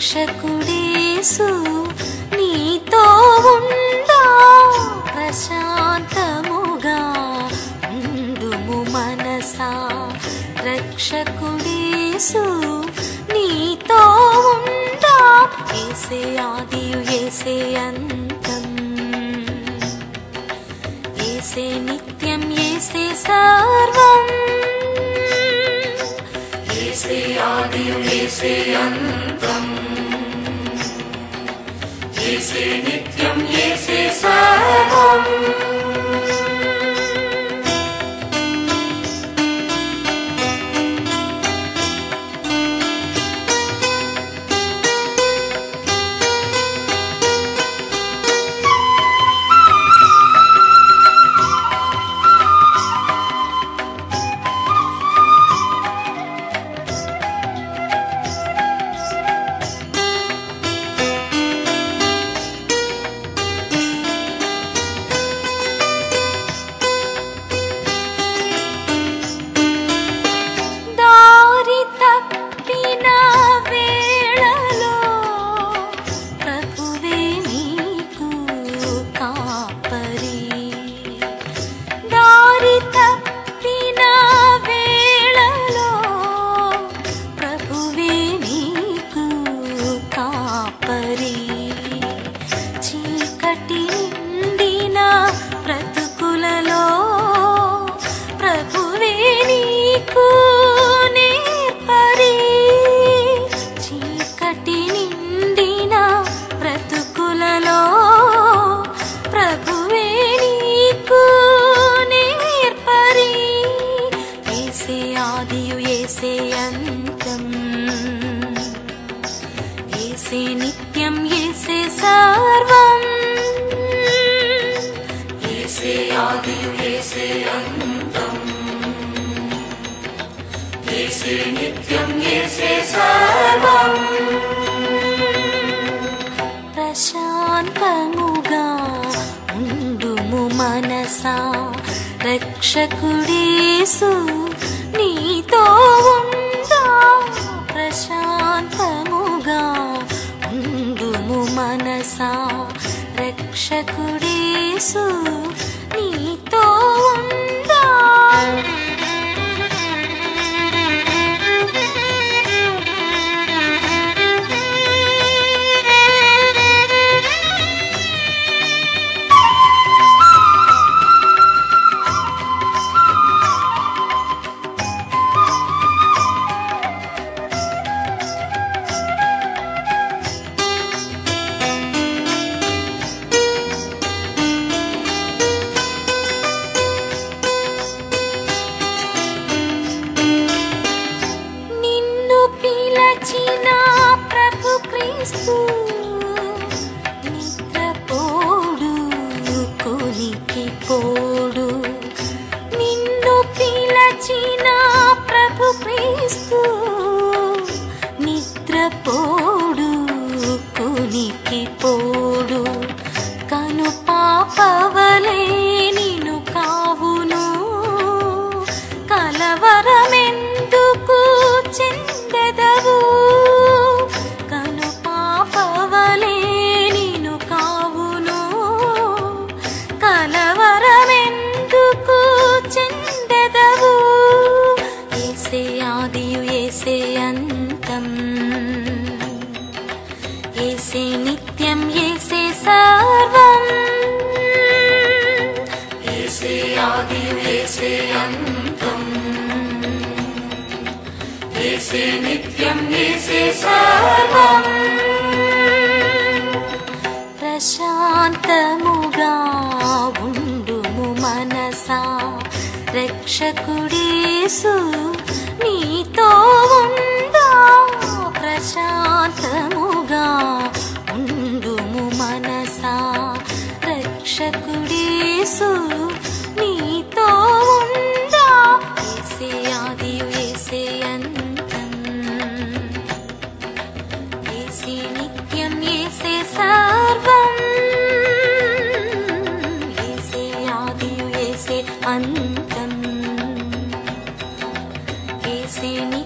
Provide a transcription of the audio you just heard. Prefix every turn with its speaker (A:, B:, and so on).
A: రక్షకుడేసు నీతో ఉందా ప్రశాంతముగా. ఉండుము మనసా రక్షకుడేసు నీతో ఉందా ఏసే ఆదియు ఏసే అంతం ఏసే నిత్యం ఏసే సర్వం.
B: ఏసే ఆదియు ఏసే అంతం श्रीनित्यम् ఏసే
A: నిత్యం ఏసే సర్వం. ప్రశాంతముగా ఉండుము మనసా. రక్షకుడేసు నీతో ఉందా ప్రశాంతముగా ఉండుము మనసా. రక్షకుడేసు నీ ఏసే నిత్యం ఏసే సర్వం ప్రశాంతముగా ఉండుము మనసా. రక్షకుడేసు నీతో ఉందా ప్రశాంతముగా ఉండుము మనసా. రక్షకుడేసు see me